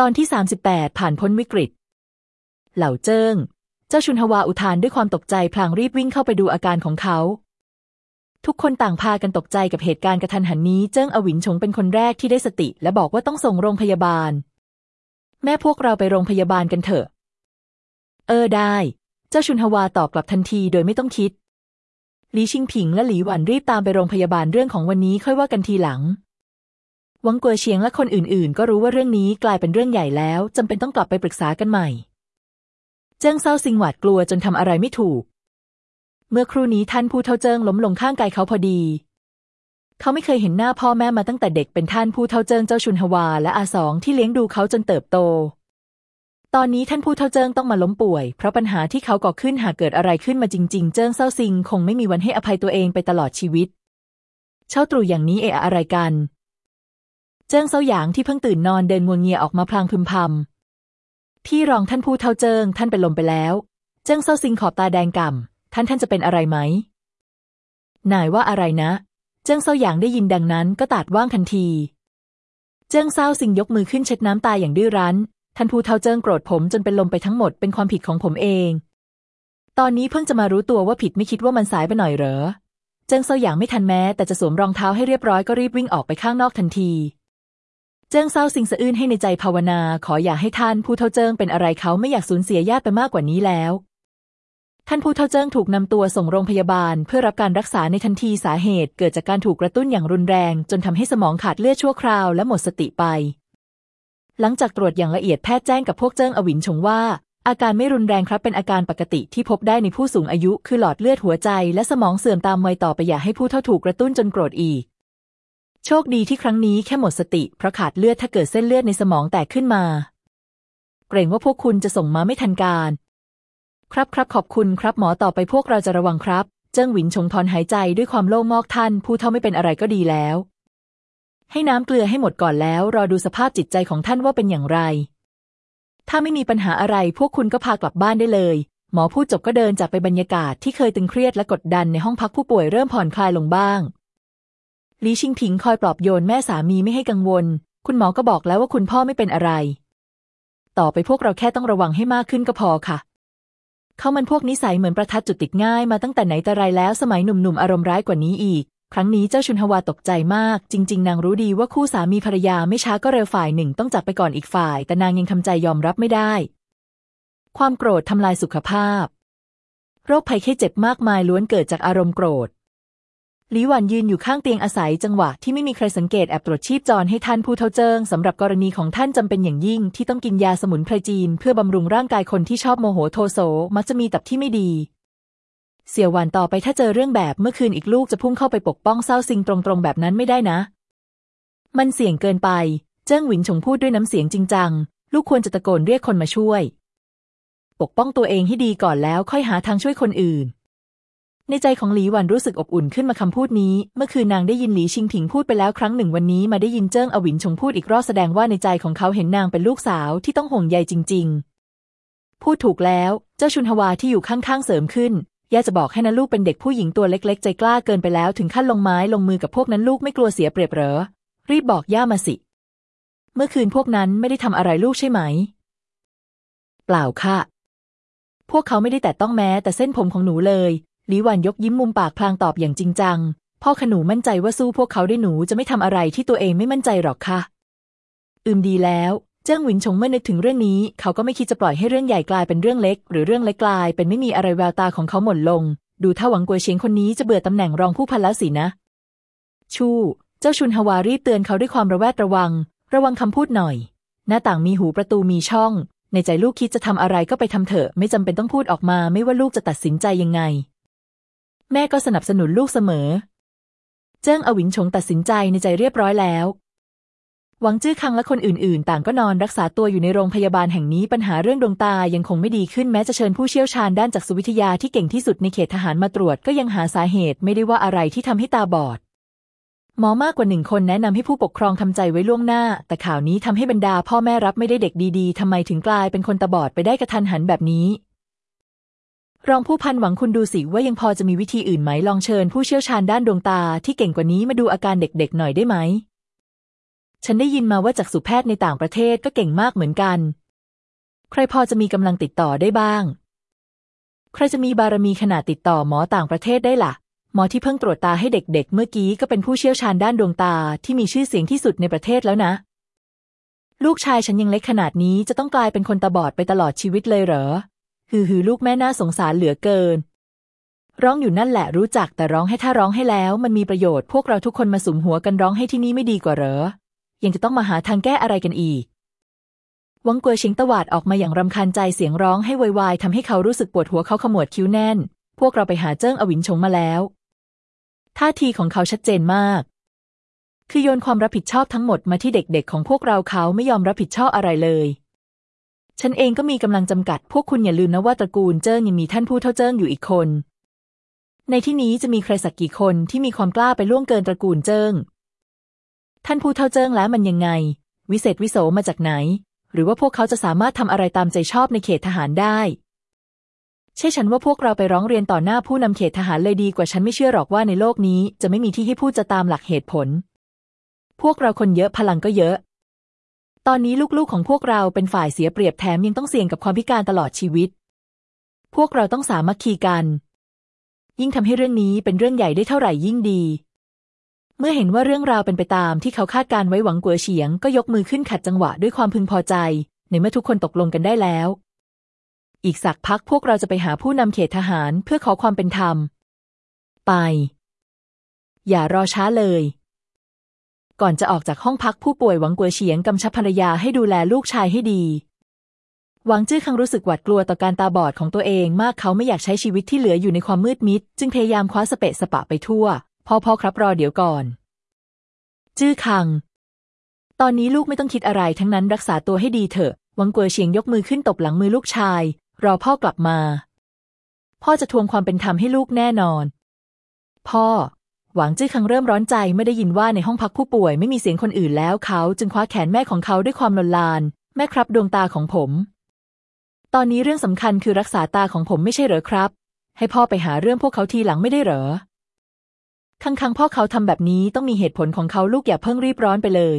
ตอนที่ 38 ผ่านพ้นวิกฤต เหล่าเจิ้ง เจ้าชุนฮวาอุทานด้วยความตกใจพลางรีบวิ่งเข้าไปดูอาการของเขา ทุกคนต่างพากันตกใจกับเหตุการณ์กระทันหันนี้ เจิ้งอวินชงเป็นคนแรกที่ได้สติ และบอกว่าต้องส่งโรงพยาบาล แม่พวกเราไปโรงพยาบาลกันเถอะ เออได้ เจ้าชุนฮวาตอบกลับทันทีโดยไม่ต้องคิด หลีชิงผิงและหลีหวันรีบตามไปโรงพยาบาลเรื่องของวันนี้ค่อยว่ากันทีหลัง วังกัวเชียงและคนอื่นๆ ก็รู้ว่าเรื่องนี้กลายเป็นเรื่องใหญ่แล้วจำเป็นต้องกลับไปปรึกษากันใหม่ เจิ้งเศร้าซิงหวาดกลัวจนทำอะไรไม่ถูก เมื่อครู่นี้ท่านผู้เท่าเจิ้งล้มลงข้างกายเขาพอดี เขาไม่เคยเห็นหน้าพ่อแม่มาตั้งแต่เด็กเป็นท่านผู้เท่าเจิ้งเจ้าชุนฮวา และอาสองที่เลี้ยงดูเขาจนเติบโต ตอนนี้ท่านผู้เท่าเจิ้งต้องมาล้มป่วย เพราะปัญหาที่เขาก่อขึ้นหากเกิดอะไรขึ้นมาจริง ๆ เจิ้งเศร้าซิงคงไม่มีวันให้อภัยตัวเองไปตลอดชีวิตเช้าตรู่อย่างนี้เอะอะไรกัน เจิ้งเซาหยางที่เพิ่งตื่นนอนเดินงัวเงียออกมาพลางพึมพำพี่รองท่านผู้เฒ่าเจิ้งท่านเป็นลมไปแล้ว เจิ้งเซาซิงขอบตาแดงก่ำท่านท่านจะเป็นอะไรไหมนายว่าอะไรนะ เจิ้งเซาหยางได้ยินดังนั้นก็ตาสว่างทันที เจิ้งเซาซิงยกมือขึ้นเช็ดน้ำตาอย่างดื้อรั้น ท่านผู้เฒ่าเจิ้งโกรธผมจนเป็นลมไปทั้งหมดเป็นความผิดของผมเอง ตอนนี้เพิ่งจะมารู้ตัวว่าผิดไม่คิดว่ามันสายไปหน่อยเหรอ เจิ้งเซาหยางไม่ทันแม้แต่จะสวมรองเท้าให้เรียบร้อยก็รีบวิ่งออกไปข้างนอกทันที เจิ้งเซาซิงสะอื้นไห้ในใจภาวนา ขออย่าให้ท่านผู้เฒ่าเจิ้งเป็นอะไรเขาไม่อยากสูญเสียญาติไปมากกว่านี้แล้ว ท่านผู้เฒ่าเจิ้งถูกนำตัวส่งโรงพยาบาล เพื่อรับการรักษาในทันทีสาเหตุ เกิดจากการถูกกระตุ้นอย่างรุนแรง จนทำให้สมองขาดเลือดชั่วคราวและหมดสติไป หลังจากตรวจอย่างละเอียดแพทย์แจ้งกับพวกเจิ้งอวินชงว่า อาการไม่รุนแรงครับเป็นอาการปกติที่พบได้ในผู้สูงอายุ คือหลอดเลือดหัวใจ และสมองเสื่อมตามวัยต่อไปอย่าให้ผู้เท่าถูกกระตุ้นจนโกรธอีก โชคดีที่ครั้งนี้แค่หมดสติ เพราะขาดเลือดถ้าเกิดเส้นเลือดในสมองแตกขึ้นมา เกรงว่าพวกคุณจะส่งมาไม่ทันการ ครับครับขอบคุณครับหมอต่อไปพวกเราจะระวังครับ เจิ้งหวินชงถอนหายใจด้วยความโล่งมอกท่าน ผู้เท่าไม่เป็นอะไรก็ดีแล้ว ให้น้ำเกลือให้หมดก่อนแล้ว รอดูสภาพจิตใจของท่านว่าเป็นอย่างไร ถ้าไม่มีปัญหาอะไร พวกคุณก็พากลับบ้านได้เลย หมอพูดจบก็เดินจากไปบรรยากาศที่เคยตึงเครียดและกดดันในห้องพักผู้ป่วยเริ่มผ่อนคลายลงบ้าง ลีชิงผิงคอยปลอบโยนแม่สามีไม่ให้กังวล คุณหมอก็บอกแล้วว่าคุณพ่อไม่เป็นอะไร ต่อไปพวกเราแค่ต้องระวังให้มากขึ้นก็พอค่ะ เขามันพวกนิสัยเหมือนประทัดจุดติดง่ายมาตั้งแต่ไหนแต่ไรแล้วสมัยหนุ่มๆอารมณ์ร้ายกว่านี้อีก ครั้งนี้เจ้าชุนฮวาตกใจมาก จริง ๆ นางรู้ดีว่าคู่สามีภรรยาไม่ช้าก็เร็วฝ่ายหนึ่งต้องจากไปก่อนอีกฝ่าย แต่นางยังทำใจยอมรับไม่ได้ ความโกรธทำลายสุขภาพ โรคภัยไข้เจ็บมากมายล้วนเกิดจากอารมณ์โกรธ หลีหวันยืนอยู่ข้างเตียงอาศัยจังหวะที่ไม่มีใครสังเกตแอบตรวจชีพจรให้ท่านผู้เท่าเจิงสำหรับกรณีของท่านจำเป็นอย่างยิ่งที่ต้องกินยาสมุนไพรจีน เพื่อบำรุงร่างกายคนที่ชอบโมโหโทโสมักจะมีตับที่ไม่ดี เสี่ยวหวานต่อไปถ้าเจอเรื่องแบบเมื่อคืนอีกลูกจะพุ่งเข้าไปปกป้องเศร้าซิงตรงๆแบบนั้นไม่ได้นะ มันเสี่ยงเกินไป เจิ้งหวินชงพูดด้วยน้ำเสียงจริงจังลูกควรจะตะโกนเรียกคนมาช่วย ปกป้องตัวเองให้ดีก่อนแล้วค่อยหาทางช่วยคนอื่น ในใจของหลีหวันรู้สึกอบอุ่นขึ้นมาคำพูดนี้ เมื่อคืนนางได้ยินหลีชิงผิงพูดไปแล้วครั้งหนึ่งวันนี้มาได้ยินเจิ้งอวินชงพูดอีกรอบแสดงว่าในใจของเขาเห็นนางเป็นลูกสาวที่ต้องห่วงใยจริง ๆ พูดถูกแล้ว เจ้าชุนฮวาที่อยู่ข้างๆเสริมขึ้นย่าจะบอกให้นะลูกเป็นเด็กผู้หญิงตัวเล็ก ๆ ใจกล้าเกินไปแล้วถึงขั้นลงไม้ลงมือกับพวกนั้นลูกไม่กลัวเสียเปรียบเหรอ รีบบอกย่ามาสิ เมื่อคืนพวกนั้นไม่ได้ทำอะไรลูกใช่ไหม เปล่าค่ะ พวกเขาไม่ได้แตะต้องแม้แต่เส้นผมของหนูเลย หลีหวันยกยิ้มมุมปากพลางตอบอย่างจริงจัง พ่อขนูมั่นใจว่าสู้พวกเขาได้หนูจะไม่ทำอะไรที่ตัวเองไม่มั่นใจหรอกค่ะ อืมดีแล้ว เจิ้งหวินชงเมื่อนึกถึงเรื่องนี้ เขาก็ไม่คิดจะปล่อยให้เรื่องใหญ่กลายเป็นเรื่องเล็ก หรือเรื่องเล็กกลายเป็นไม่มีอะไรแววตาของเขาหม่นลง ดูถ้าหวังกัวเชียงคนนี้จะเบื่อตำแหน่งรองผู้พันแล้วสินะ ชูเจ้าชุนฮวารีบเตือนเขาด้วยความระแวดระวัง ระวังคำพูดหน่อย หน้าต่างมีหูประตูมีช่อง ในใจลูกคิดจะทำอะไรก็ไปทำเถอะ ไม่จำเป็นต้องพูดออกมา ไม่ว่าลูกจะตัดสินใจยังไง แม่ก็สนับสนุนลูกเสมอ เจิ้งอวินชงตัดสินใจในใจเรียบร้อยแล้ว หวังจื้อคังและคนอื่นๆ ต่างก็นอนรักษาตัวอยู่ในโรงพยาบาลแห่งนี้ปัญหาเรื่องดวงตายังคงไม่ดีขึ้นแม้จะเชิญผู้เชี่ยวชาญด้านจักษุวิทยาที่เก่งที่สุดในเขตทหารมาตรวจก็ยังหาสาเหตุไม่ได้ว่าอะไรที่ทำให้ตาบอดหมอมากกว่าหนึ่งคนแนะนำให้ผู้ปกครองทำใจไว้ล่วงหน้า แต่ข่าวนี้ทำให้บรรดาพ่อแม่รับไม่ได้เด็กดีๆทำไมถึงกลายเป็นคนตาบอดไปได้กระทันหันแบบนี้ รองผู้พันหวังคุณดูสิว่ายังพอจะมีวิธีอื่นไหมลองเชิญผู้เชี่ยวชาญด้านดวงตาที่เก่งกว่านี้มาดูอาการเด็กๆหน่อยได้ไหม ฉันได้ยินมาว่าจากสุแพทย์ในต่างประเทศก็เก่งมากเหมือนกัน ใครพอจะมีกำลังติดต่อได้บ้าง ใครจะมีบารมีขนาดติดต่อหมอต่างประเทศได้ละ่ะ หมอที่เพิ่งตรวจตาให้เด็ก ๆ เมื่อกี้ก็เป็นผู้เชี่ยวชาญด้านดวงตาที่มีชื่อเสียงที่สุดในประเทศแล้วนะ ลูกชายฉันยังเล็กขนาดนี้จะต้องกลายเป็นคนตาบอดไปตลอดชีวิตเลยเหรอ ฮือฮือลูกแม่น่าสงสารเหลือเกิน ร้องอยู่นั่นแหละรู้จักแต่ร้องให้ถ้าร้องให้แล้ว มันมีประโยชน์พวกเราทุกคนมาสุมหัวกันร้องให้ที่นี่ไม่ดีกว่าเหรอ ยังจะต้องมาหาทางแก้อะไรกันอีก วังกัวชิงตวาดออกมาอย่างรำคาญใจเสียงร้องให้ววายทำให้เขารู้สึกปวดหัวเขาขมวดคิ้วแน่น พวกเราไปหาเจิ้งอวินชงมาแล้ว ท่าทีของเขาชัดเจนมากคือโยนความรับผิดชอบทั้งหมดมาที่เด็กๆ ของพวกเราเขาไม่ยอมรับผิดชอบอะไรเลย ฉันเองก็มีกำลังจำกัด พวกคุณอย่าลืมนะว่าตระกูลเจิ้งยังมีท่านผู้เท่าเจิ้งอยู่อีกคน ในที่นี้จะมีใครสักกี่คนที่มีความกล้าไปล่วงเกินตระกูลเจิ้ง ท่านผู้เท่าเจิ้งแล้วมันยังไง วิเศษวิโสมาจากไหน หรือว่าพวกเขาจะสามารถทำอะไรตามใจชอบในเขตทหารได้ใช่ฉันว่าพวกเราไปร้องเรียนต่อหน้าผู้นำเขตทหารเลยดีกว่าฉันไม่เชื่อหรอกว่าในโลกนี้ จะไม่มีที่ให้พูดจะตามหลักเหตุผล พวกเราคนเยอะพลังก็เยอะ ตอนนี้ลูกๆของพวกเราเป็นฝ่ายเสียเปรียบแถมยังต้องเสี่ยงกับความพิการตลอดชีวิต พวกเราต้องสามัคคีกัน ยิ่งทำให้เรื่องนี้เป็นเรื่องใหญ่ได้เท่าไหร่ยิ่งดี เมื่อเห็นว่าเรื่องราวเป็นไปตามที่เขาคาดการไว้หวังกัวเฉียง ก็ยกมือขึ้นขัดจังหวะด้วยความพึงพอใจ ในเมื่อทุกคนตกลงกันได้แล้ว อีกสักพักพวกเราจะไปหาผู้นำเขตทหารเพื่อขอความเป็นธรรม ไป อย่ารอช้าเลย ก่อนจะออกจากห้องพักผู้ป่วยหวังกัวเฉียงกำชับภรรยาให้ดูแลลูกชายให้ดี หวังจื้อคังรู้สึกหวาดกลัวต่อการตาบอดของตัวเองมากเขาไม่อยากใช้ชีวิตที่เหลืออยู่ในความมืดมิด จึงพยายามคว้าสเปะสปะไปทั่วพ่อพ่อครับรอเดี๋ยวก่อน จื้อคัง ตอนนี้ลูกไม่ต้องคิดอะไรทั้งนั้นรักษาตัวให้ดีเถอะหวังกัวเฉียงยกมือขึ้นตบหลังมือลูกชาย รอพ่อกลับมา พ่อจะทวงความเป็นธรรมให้ลูกแน่นอน พ่อ หวังจื้อคังเริ่มร้อนใจไม่ได้ยินว่าในห้องพักผู้ป่วยไม่มีเสียงคนอื่นแล้วเขาจึงคว้าแขนแม่ของเขาด้วยความลนลาน แม่ครับดวงตาของผม ตอนนี้เรื่องสำคัญคือรักษาตาของผมไม่ใช่เหรอครับ ให้พ่อไปหาเรื่องพวกเขาทีหลังไม่ได้เหรอคังคังพ่อเขาทำแบบนี้ต้องมีเหตุผลของเขาลูกอย่าเพิ่งรีบร้อนไปเลย